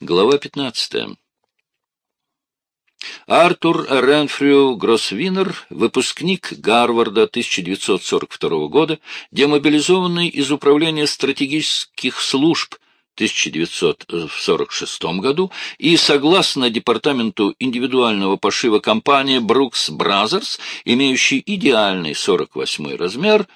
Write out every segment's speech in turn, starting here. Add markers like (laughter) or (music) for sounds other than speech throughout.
Глава 15. Артур Ренфрю Гроссвинер, выпускник Гарварда 1942 года, демобилизованный из Управления стратегических служб 1946 году и, согласно департаменту индивидуального пошива компании Brooks Brothers, имеющий идеальный 48 размер,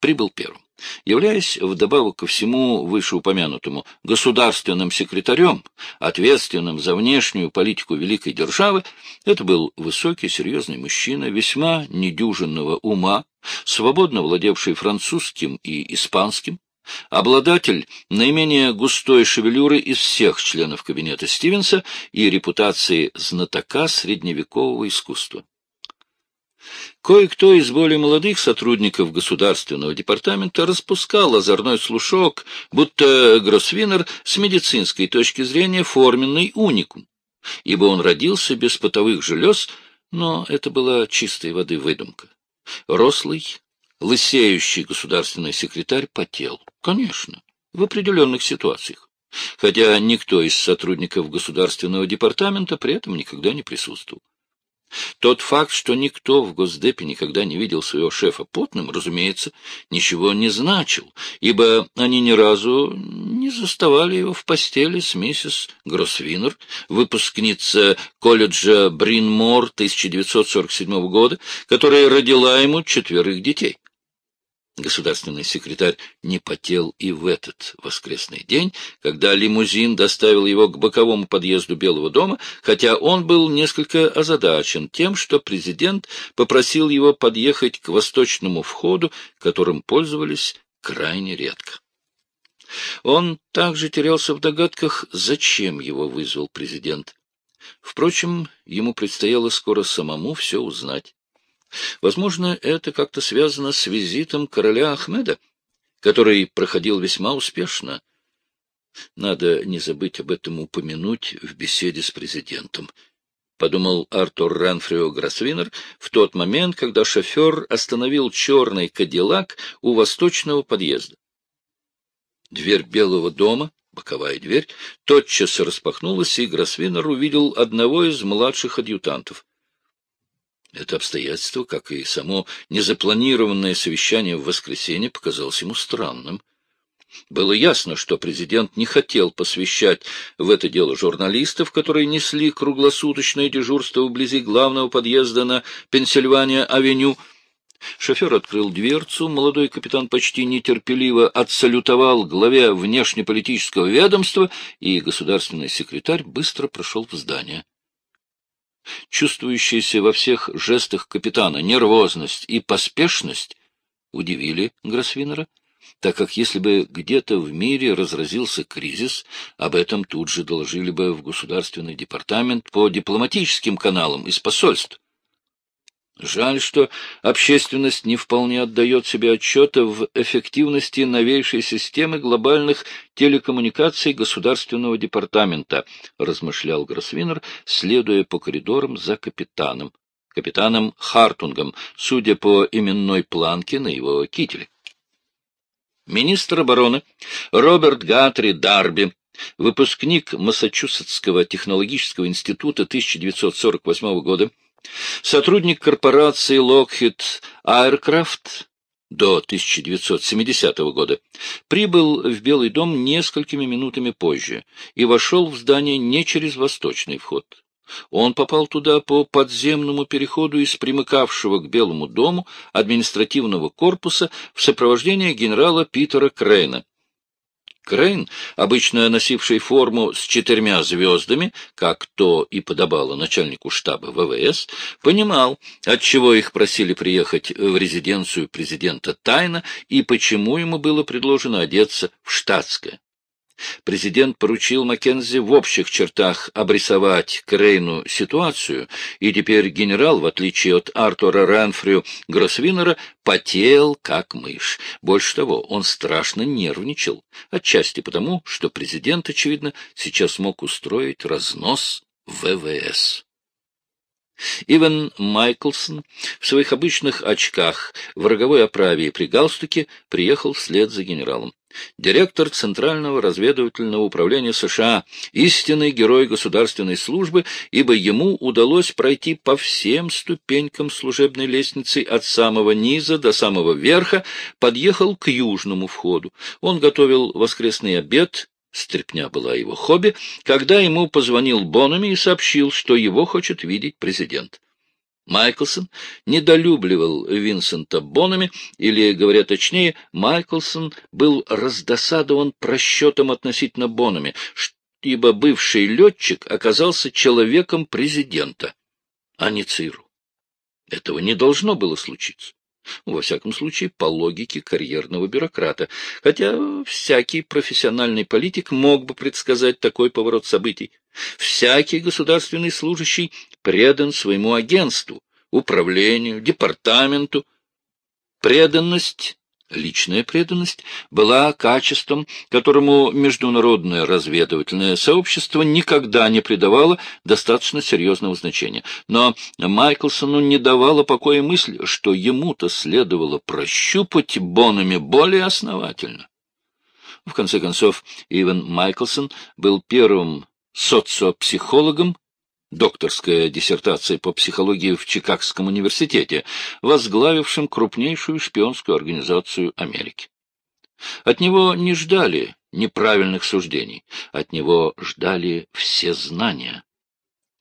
прибыл первым. Являясь вдобавок ко всему вышеупомянутому государственным секретарем, ответственным за внешнюю политику великой державы, это был высокий, серьезный мужчина, весьма недюжинного ума, свободно владевший французским и испанским, обладатель наименее густой шевелюры из всех членов кабинета Стивенса и репутации знатока средневекового искусства. Кое-кто из более молодых сотрудников Государственного департамента распускал озорной слушок, будто Гроссвинер с медицинской точки зрения форменный уникум, ибо он родился без потовых желез, но это была чистой воды выдумка. Рослый, лысеющий государственный секретарь потел. Конечно, в определенных ситуациях. Хотя никто из сотрудников Государственного департамента при этом никогда не присутствовал. Тот факт, что никто в Госдепе никогда не видел своего шефа потным, разумеется, ничего не значил, ибо они ни разу не заставали его в постели с миссис Гроссвинер, выпускница колледжа Бринмор 1947 года, которая родила ему четверых детей. Государственный секретарь не потел и в этот воскресный день, когда лимузин доставил его к боковому подъезду Белого дома, хотя он был несколько озадачен тем, что президент попросил его подъехать к восточному входу, которым пользовались крайне редко. Он также терялся в догадках, зачем его вызвал президент. Впрочем, ему предстояло скоро самому все узнать. Возможно, это как-то связано с визитом короля Ахмеда, который проходил весьма успешно. Надо не забыть об этом упомянуть в беседе с президентом. — подумал Артур Ранфрио Гроссвинер в тот момент, когда шофер остановил черный кадиллак у восточного подъезда. Дверь Белого дома, боковая дверь, тотчас распахнулась, и Гроссвинер увидел одного из младших адъютантов. Это обстоятельство, как и само незапланированное совещание в воскресенье, показалось ему странным. Было ясно, что президент не хотел посвящать в это дело журналистов, которые несли круглосуточное дежурство вблизи главного подъезда на Пенсильвания-авеню. Шофер открыл дверцу, молодой капитан почти нетерпеливо отсалютовал главе внешнеполитического ведомства, и государственный секретарь быстро прошел в здание. Чувствующиеся во всех жестах капитана нервозность и поспешность удивили Гроссвинера, так как если бы где-то в мире разразился кризис, об этом тут же доложили бы в Государственный департамент по дипломатическим каналам из посольств. Жаль, что общественность не вполне отдает себе отчета в эффективности новейшей системы глобальных телекоммуникаций Государственного департамента, размышлял Гроссвинер, следуя по коридорам за капитаном, капитаном Хартунгом, судя по именной планке на его кителе. Министр обороны Роберт Гатри Дарби выпускник Массачусетского технологического института 1948 года, Сотрудник корпорации Lockheed Aircraft до 1970 года прибыл в Белый дом несколькими минутами позже и вошел в здание не через восточный вход. Он попал туда по подземному переходу из примыкавшего к Белому дому административного корпуса в сопровождении генерала Питера Крейна. Крейн, обычно носивший форму с четырьмя звездами, как то и подобало начальнику штаба ВВС, понимал, отчего их просили приехать в резиденцию президента тайно и почему ему было предложено одеться в штатское. Президент поручил Маккензи в общих чертах обрисовать Крейну ситуацию, и теперь генерал, в отличие от Артура Ранфрю Гроссвинера, потел как мышь. Больше того, он страшно нервничал, отчасти потому, что президент, очевидно, сейчас мог устроить разнос ВВС. Иван Майклсон в своих обычных очках, в роговой оправе и при галстуке приехал вслед за генералом. Директор Центрального разведывательного управления США, истинный герой государственной службы, ибо ему удалось пройти по всем ступенькам служебной лестницы от самого низа до самого верха, подъехал к южному входу. Он готовил воскресный обед, стряпня была его хобби, когда ему позвонил Бонами и сообщил, что его хочет видеть президент. Майклсон недолюбливал Винсента Бонами, или, говоря точнее, Майклсон был раздосадован просчетом относительно Бонами, ибо бывший летчик оказался человеком президента, а не ЦИРу. Этого не должно было случиться. Во всяком случае, по логике карьерного бюрократа, хотя всякий профессиональный политик мог бы предсказать такой поворот событий. Всякий государственный служащий предан своему агентству, управлению, департаменту. Преданность, личная преданность, была качеством, которому международное разведывательное сообщество никогда не придавало достаточно серьезного значения. Но Майклсону не давала покоя мысль, что ему-то следовало прощупать Бонами более основательно. В конце концов, Иван Майклсон был первым социопсихологом, докторская диссертация по психологии в Чикагском университете, возглавившим крупнейшую шпионскую организацию Америки. От него не ждали неправильных суждений, от него ждали все знания.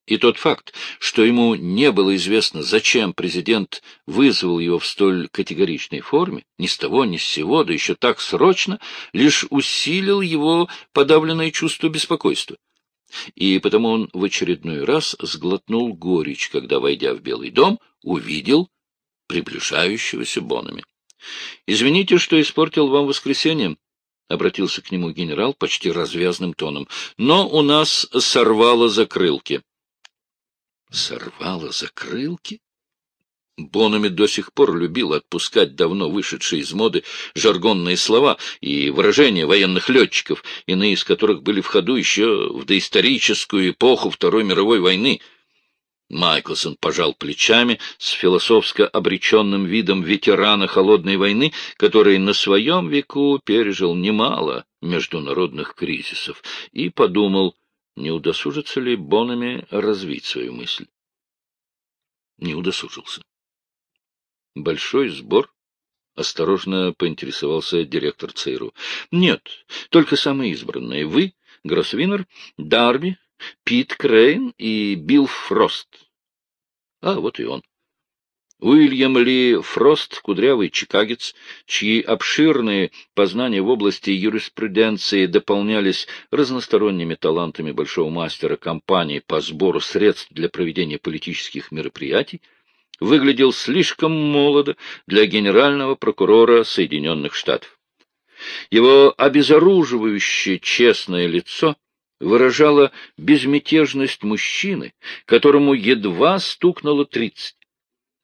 И тот факт, что ему не было известно, зачем президент вызвал его в столь категоричной форме, ни с того ни с сего, да еще так срочно, лишь усилил его подавленное чувство беспокойства и потому он в очередной раз сглотнул горечь, когда, войдя в Белый дом, увидел приближающегося Бонами. — Извините, что испортил вам воскресенье, — обратился к нему генерал почти развязным тоном, — но у нас сорвало закрылки. — Сорвало закрылки? Бонами до сих пор любил отпускать давно вышедшие из моды жаргонные слова и выражения военных летчиков, иные из которых были в ходу еще в доисторическую эпоху Второй мировой войны. Майклсон пожал плечами с философско обреченным видом ветерана Холодной войны, который на своем веку пережил немало международных кризисов, и подумал, не удосужится ли Бонами развить свою мысль. Не удосужился. Большой сбор? — осторожно поинтересовался директор ЦРУ. — Нет, только самые избранные. Вы, Гроссвинер, Дарби, Пит Крейн и Билл Фрост. А, вот и он. Уильям Ли Фрост, кудрявый чикагец, чьи обширные познания в области юриспруденции дополнялись разносторонними талантами большого мастера компании по сбору средств для проведения политических мероприятий, выглядел слишком молодо для генерального прокурора Соединенных Штатов. Его обезоруживающее честное лицо выражало безмятежность мужчины, которому едва стукнуло тридцать,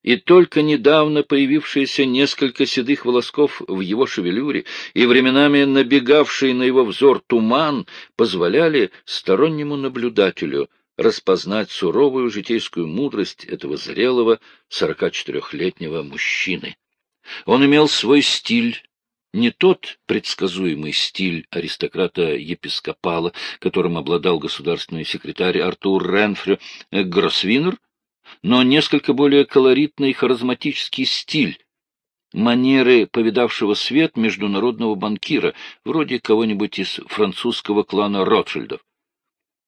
и только недавно появившиеся несколько седых волосков в его шевелюре и временами набегавший на его взор туман позволяли стороннему наблюдателю распознать суровую житейскую мудрость этого зрелого 44-летнего мужчины. Он имел свой стиль, не тот предсказуемый стиль аристократа-епископала, которым обладал государственный секретарь Артур Ренфрю Гроссвинер, но несколько более колоритный харизматический стиль, манеры повидавшего свет международного банкира, вроде кого-нибудь из французского клана Ротшильдов.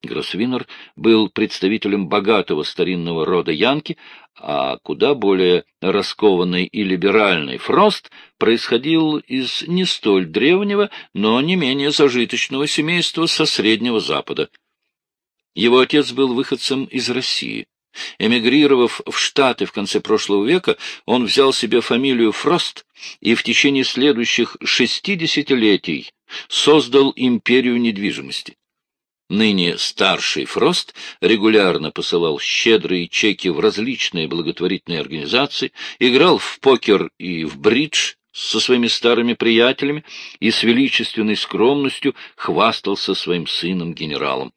Гроссвинер был представителем богатого старинного рода Янки, а куда более раскованный и либеральный Фрост происходил из не столь древнего, но не менее зажиточного семейства со Среднего Запада. Его отец был выходцем из России. Эмигрировав в Штаты в конце прошлого века, он взял себе фамилию Фрост и в течение следующих шестидесятилетий создал империю недвижимости. Ныне старший Фрост регулярно посылал щедрые чеки в различные благотворительные организации, играл в покер и в бридж со своими старыми приятелями и с величественной скромностью хвастался своим сыном-генералом.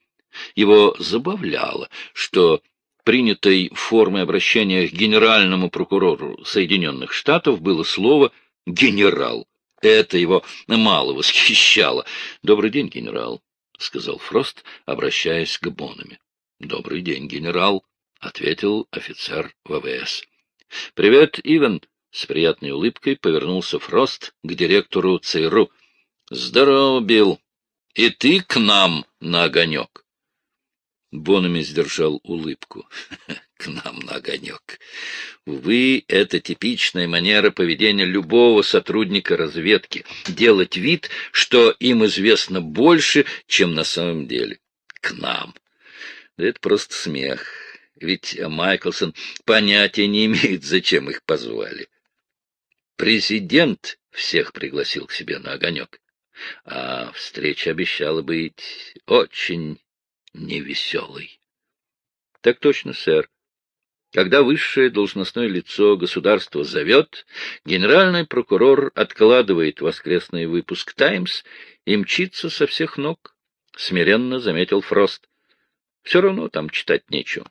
Его забавляло, что принятой формой обращения к генеральному прокурору Соединенных Штатов было слово «генерал». Это его мало восхищало. — Добрый день, генерал, — сказал Фрост, обращаясь к Бонами. — Добрый день, генерал, — ответил офицер ВВС. — Привет, Иван, — с приятной улыбкой повернулся Фрост к директору ЦРУ. — Здорово, Билл. И ты к нам на огонек. Бонами сдержал улыбку. (laughs) К нам на огонек. Увы, это типичная манера поведения любого сотрудника разведки — делать вид, что им известно больше, чем на самом деле. К нам. Да это просто смех. Ведь Майклсон понятия не имеет, зачем их позвали. Президент всех пригласил к себе на огонек. А встреча обещала быть очень невеселой. — Так точно, сэр. Когда высшее должностное лицо государства зовет, генеральный прокурор откладывает воскресный выпуск «Таймс» и мчится со всех ног, — смиренно заметил Фрост. Все равно там читать нечего.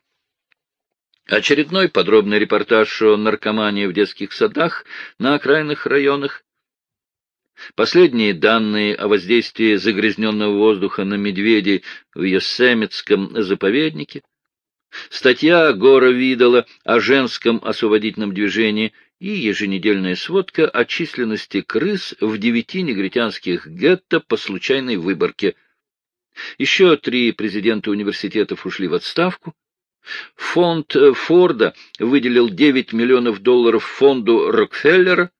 Очередной подробный репортаж о наркомании в детских садах на окраинных районах Последние данные о воздействии загрязненного воздуха на медведей в Йосемитском заповеднике, статья Гора Видала о женском освободительном движении и еженедельная сводка о численности крыс в девяти негритянских гетто по случайной выборке. Еще три президента университетов ушли в отставку. Фонд Форда выделил 9 миллионов долларов фонду Рокфеллера,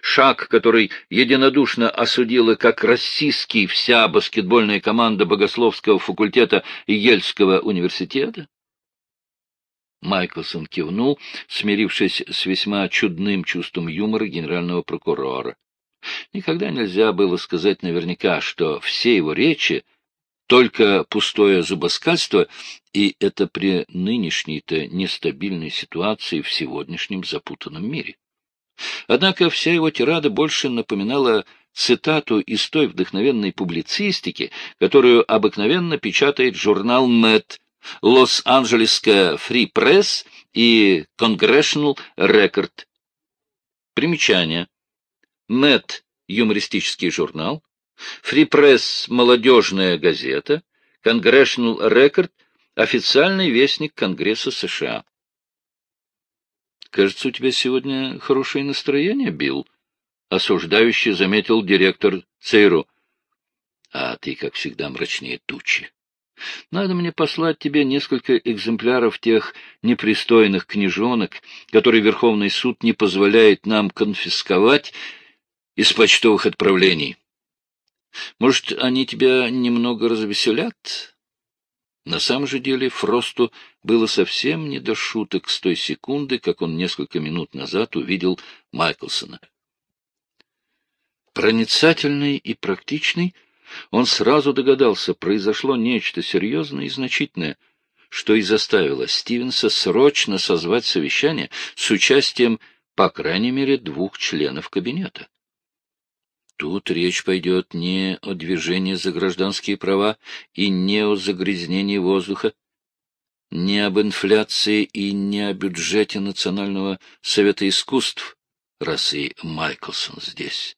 Шаг, который единодушно осудила как российский вся баскетбольная команда Богословского факультета Ельского университета? Майклсон кивнул, смирившись с весьма чудным чувством юмора генерального прокурора. Никогда нельзя было сказать наверняка, что все его речи — только пустое зубоскальство, и это при нынешней-то нестабильной ситуации в сегодняшнем запутанном мире. Однако вся его тирада больше напоминала цитату из той вдохновенной публицистики, которую обыкновенно печатает журнал «Мэтт», Лос-Анджелесская Free Press и Congressional Record. Примечание. «Мэтт» — юмористический журнал, Free Press — молодежная газета, Congressional Record — официальный вестник Конгресса США. Кажется, у тебя сегодня хорошее настроение, Билл, — осуждающий заметил директор ЦРУ. — А ты, как всегда, мрачнее тучи. Надо мне послать тебе несколько экземпляров тех непристойных книжонок, которые Верховный суд не позволяет нам конфисковать из почтовых отправлений. Может, они тебя немного развеселят? На самом же деле Фросту было совсем не до шуток с той секунды, как он несколько минут назад увидел Майклсона. Проницательный и практичный, он сразу догадался, произошло нечто серьезное и значительное, что и заставило Стивенса срочно созвать совещание с участием, по крайней мере, двух членов кабинета. Тут речь пойдет не о движении за гражданские права и не о загрязнении воздуха, не об инфляции и не о бюджете Национального совета искусств, раз и Майклсон здесь.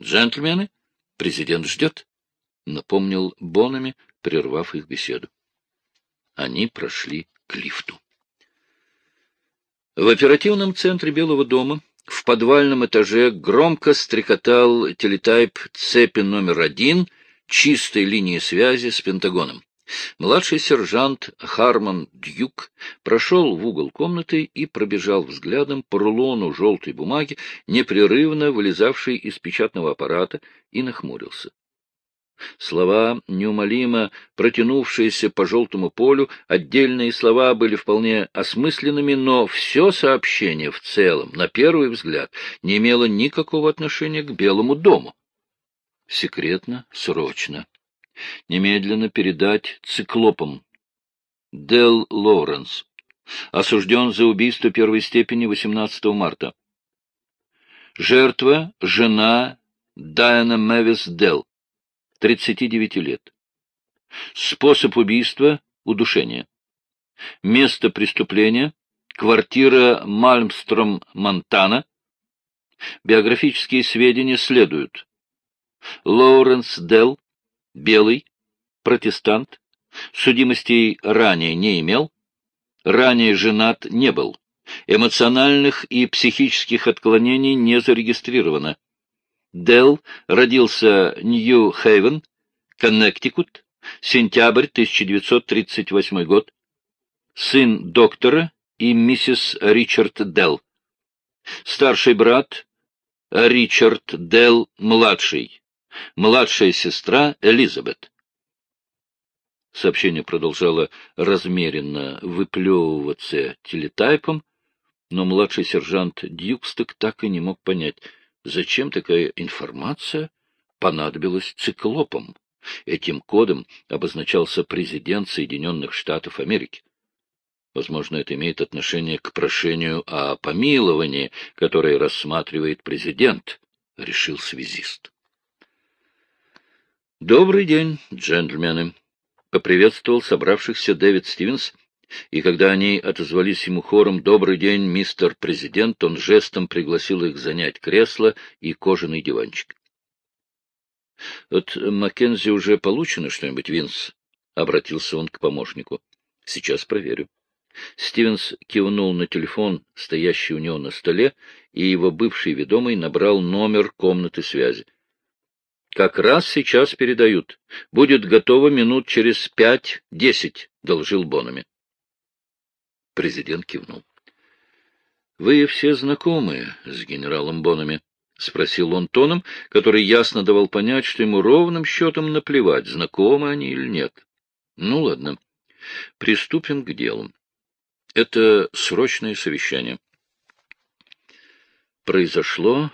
«Джентльмены, президент ждет», — напомнил Бонами, прервав их беседу. Они прошли к лифту. В оперативном центре Белого дома в подвальном этаже громко стрекотал телетайп цепи номер один чистой линии связи с Пентагоном. Младший сержант Харман Дьюк прошел в угол комнаты и пробежал взглядом по рулону желтой бумаги, непрерывно вылезавшей из печатного аппарата, и нахмурился. Слова, неумолимо протянувшиеся по желтому полю, отдельные слова были вполне осмысленными, но все сообщение в целом, на первый взгляд, не имело никакого отношения к Белому дому. Секретно, срочно. Немедленно передать циклопам. Дел Лоуренс. Осужден за убийство первой степени 18 марта. Жертва — жена Дайана Мэвис Делл. 39 лет. Способ убийства — удушение. Место преступления — квартира Мальмстром, Монтана. Биографические сведения следуют. Лоуренс Делл, белый, протестант, судимостей ранее не имел, ранее женат не был, эмоциональных и психических отклонений не зарегистрировано. Делл родился Нью-Хейвен, Коннектикут, сентябрь 1938 год, сын доктора и миссис Ричард Делл. Старший брат Ричард Делл младший, младшая сестра Элизабет. Сообщение продолжало размеренно выплевываться телетайпом, но младший сержант Дьюксток так и не мог понять, зачем такая информация понадобилась циклопам. Этим кодом обозначался президент Соединенных Штатов Америки. Возможно, это имеет отношение к прошению о помиловании, которое рассматривает президент, — решил связист. «Добрый день, джентльмены!» — поприветствовал собравшихся Дэвид Стивенс, и когда они отозвались ему хором «Добрый день, мистер президент», он жестом пригласил их занять кресло и кожаный диванчик. «От Маккензи уже получено что-нибудь, Винс?» — обратился он к помощнику. «Сейчас проверю». Стивенс кивнул на телефон, стоящий у него на столе, и его бывший ведомый набрал номер комнаты связи. — Как раз сейчас передают. Будет готово минут через пять-десять, — доложил Бонами. Президент кивнул. — Вы все знакомы с генералом Бонами? — спросил он тоном, который ясно давал понять, что ему ровным счетом наплевать, знакомы они или нет. — Ну, ладно. Приступим к делу. Это срочное совещание. Произошло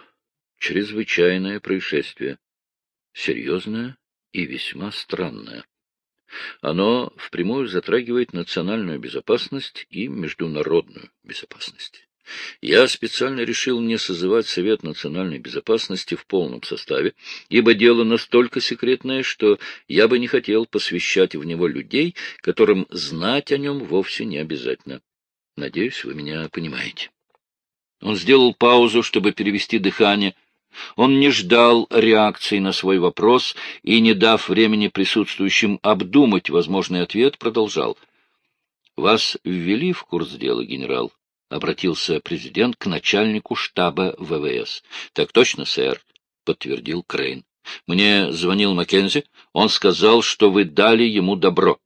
чрезвычайное происшествие. Серьезное и весьма странное. Оно впрямую затрагивает национальную безопасность и международную безопасность. Я специально решил не созывать Совет национальной безопасности в полном составе, ибо дело настолько секретное, что я бы не хотел посвящать в него людей, которым знать о нем вовсе не обязательно. Надеюсь, вы меня понимаете. Он сделал паузу, чтобы перевести дыхание. Он не ждал реакции на свой вопрос и, не дав времени присутствующим обдумать возможный ответ, продолжал. — Вас ввели в курс дела, генерал? — обратился президент к начальнику штаба ВВС. — Так точно, сэр, — подтвердил Крейн. — Мне звонил Маккензи. Он сказал, что вы дали ему добро.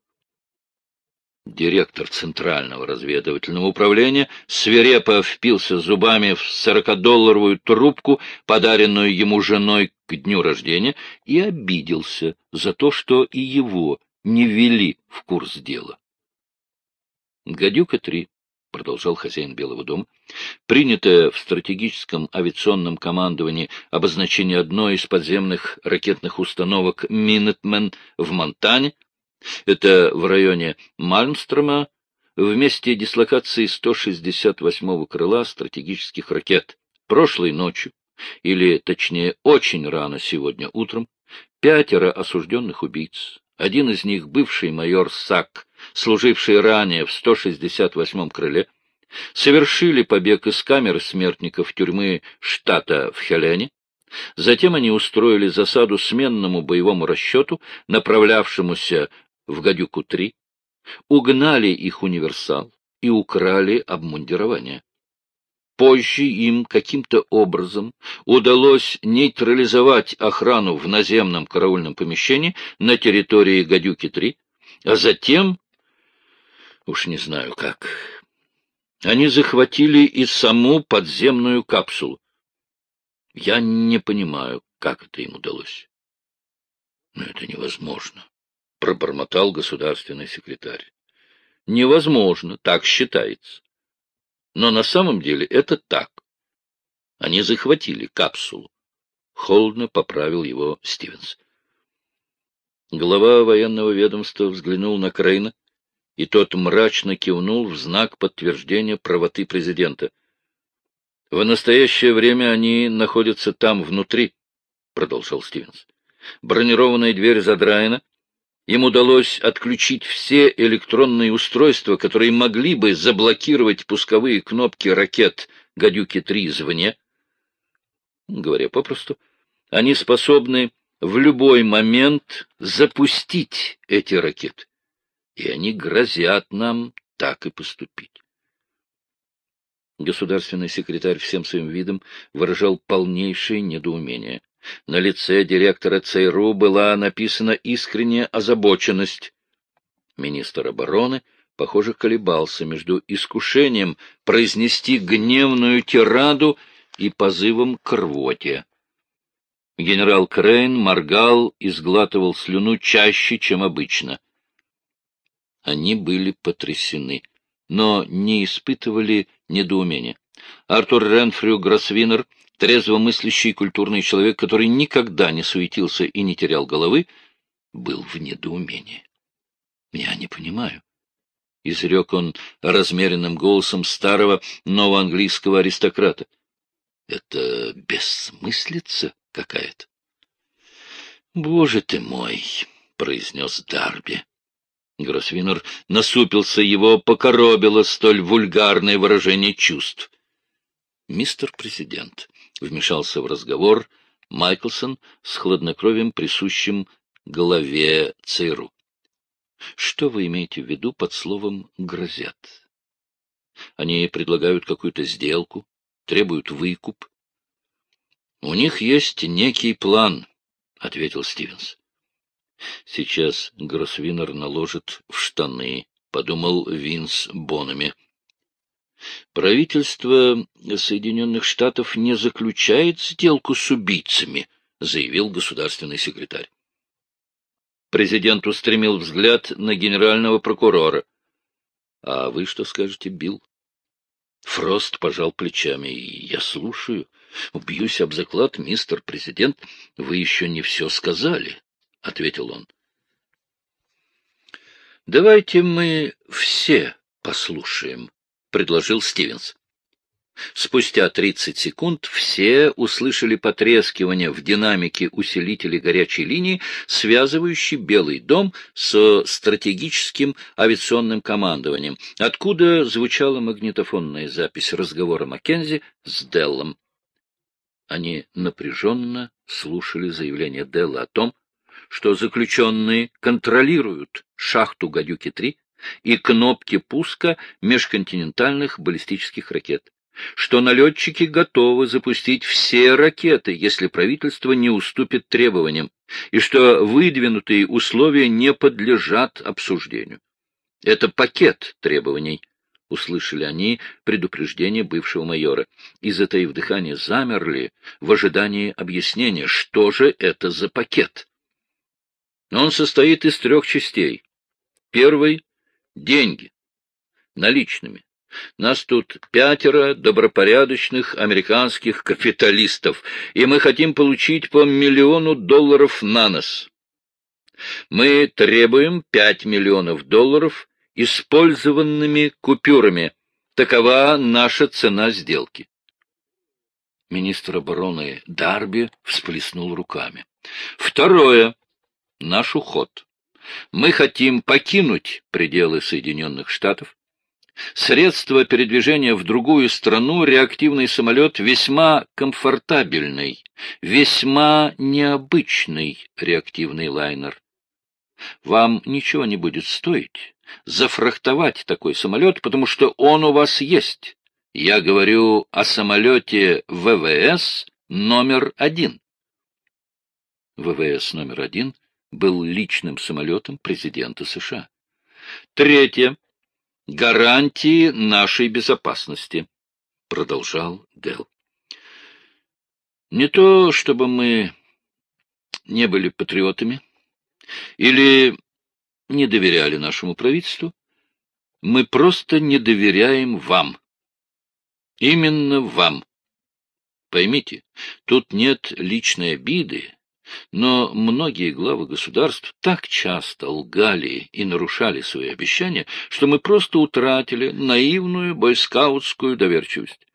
Директор Центрального разведывательного управления свирепо впился зубами в сорокадолларовую трубку, подаренную ему женой к дню рождения, и обиделся за то, что и его не ввели в курс дела. «Гадюка-3», — продолжал хозяин Белого дома, — принятое в стратегическом авиационном командовании обозначение одной из подземных ракетных установок «Минетмен» в Монтане — это в районе Мальмстрома, в месте дислокации 168-го крыла стратегических ракет. Прошлой ночью, или, точнее, очень рано сегодня утром, пятеро осужденных убийц, один из них бывший майор Сак, служивший ранее в 168-м крыле, совершили побег из камеры смертников тюрьмы штата в Хелене, Затем они устроили засаду сменному боевому расчету, направлявшемуся в «Гадюку-3», угнали их универсал и украли обмундирование. Позже им каким-то образом удалось нейтрализовать охрану в наземном караульном помещении на территории «Гадюки-3», а затем, уж не знаю как, они захватили и саму подземную капсулу. Я не понимаю, как это им удалось. Но это невозможно пробормотал государственный секретарь. Невозможно, так считается. Но на самом деле это так. Они захватили капсулу. Холодно поправил его Стивенс. Глава военного ведомства взглянул на Крейна, и тот мрачно кивнул в знак подтверждения правоты президента. — В настоящее время они находятся там внутри, — продолжал Стивенс. Бронированная дверь задраена, им удалось отключить все электронные устройства, которые могли бы заблокировать пусковые кнопки ракет «Гадюки-3» извне. Говоря попросту, они способны в любой момент запустить эти ракеты, и они грозят нам так и поступить. Государственный секретарь всем своим видом выражал полнейшее недоумение. На лице директора ЦРУ была написана искренняя озабоченность. Министр обороны, похоже, колебался между искушением произнести гневную тираду и позывом к рвоте. Генерал Крейн моргал и сглатывал слюну чаще, чем обычно. Они были потрясены, но не испытывали недоумения. Артур Ренфрю Гроссвинер, трезвомыслящий культурный человек, который никогда не суетился и не терял головы, был в недоумении. Я не понимаю. — изрек он размеренным голосом старого новоанглийского аристократа. — Это бессмыслица какая-то. — Боже ты мой! — произнес Дарби. Гроссвинер насупился, его покоробило столь вульгарное выражение чувств. — Мистер президент, — вмешался в разговор Майклсон с хладнокровием, присущим главе ЦРУ. — Что вы имеете в виду под словом «грозят»? Они предлагают какую-то сделку, требуют выкуп. — У них есть некий план, — ответил Стивенс. Сейчас Гроссвинер наложит в штаны, — подумал Винс Бонами. Правительство Соединенных Штатов не заключает сделку с убийцами, — заявил государственный секретарь. Президент устремил взгляд на генерального прокурора. — А вы что скажете, Билл? Фрост пожал плечами. — Я слушаю. Убьюсь об заклад, мистер президент. Вы еще не все сказали. — ответил он. — Давайте мы все послушаем, — предложил Стивенс. Спустя тридцать секунд все услышали потрескивание в динамике усилителей горячей линии, связывающей Белый дом с стратегическим авиационным командованием, откуда звучала магнитофонная запись разговора Маккензи с Деллом. Они напряженно слушали заявление Делла о том, что заключенные контролируют шахту «Гадюки-3» и кнопки пуска межконтинентальных баллистических ракет, что налетчики готовы запустить все ракеты, если правительство не уступит требованиям, и что выдвинутые условия не подлежат обсуждению. Это пакет требований, услышали они предупреждение бывшего майора, и, затаив дыхание, замерли в ожидании объяснения, что же это за пакет. Он состоит из трех частей. Первый — деньги, наличными. Нас тут пятеро добропорядочных американских капиталистов, и мы хотим получить по миллиону долларов на нос. Мы требуем пять миллионов долларов использованными купюрами. Такова наша цена сделки. Министр обороны Дарби всплеснул руками. Второе наш уход. Мы хотим покинуть пределы Соединенных Штатов. Средство передвижения в другую страну реактивный самолет весьма комфортабельный, весьма необычный реактивный лайнер. Вам ничего не будет стоить зафрахтовать такой самолет, потому что он у вас есть. Я говорю о самолете ВВС номер один. ВВС номер один был личным самолетом президента США. Третье. Гарантии нашей безопасности, продолжал Дел. Не то, чтобы мы не были патриотами или не доверяли нашему правительству, мы просто не доверяем вам. Именно вам. Поймите, тут нет личной обиды но многие главы государств так часто лгали и нарушали свои обещания, что мы просто утратили наивную бойскаутскую доверчивость.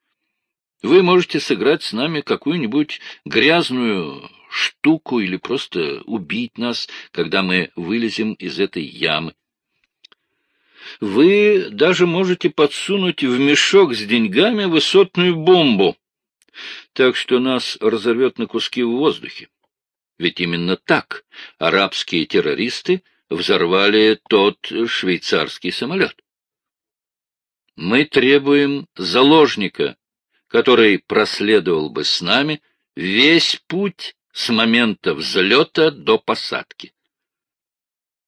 Вы можете сыграть с нами какую-нибудь грязную штуку или просто убить нас, когда мы вылезем из этой ямы. Вы даже можете подсунуть в мешок с деньгами высотную бомбу. так что нас разорвет на куски в воздухе. Ведь именно так арабские террористы взорвали тот швейцарский самолет. Мы требуем заложника, который проследовал бы с нами весь путь с момента взлета до посадки.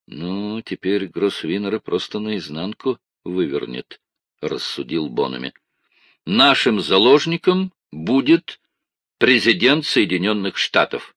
Ну, теперь Гроссвинера просто наизнанку вывернет, — рассудил Бонами. Нашим заложником будет президент Соединенных Штатов.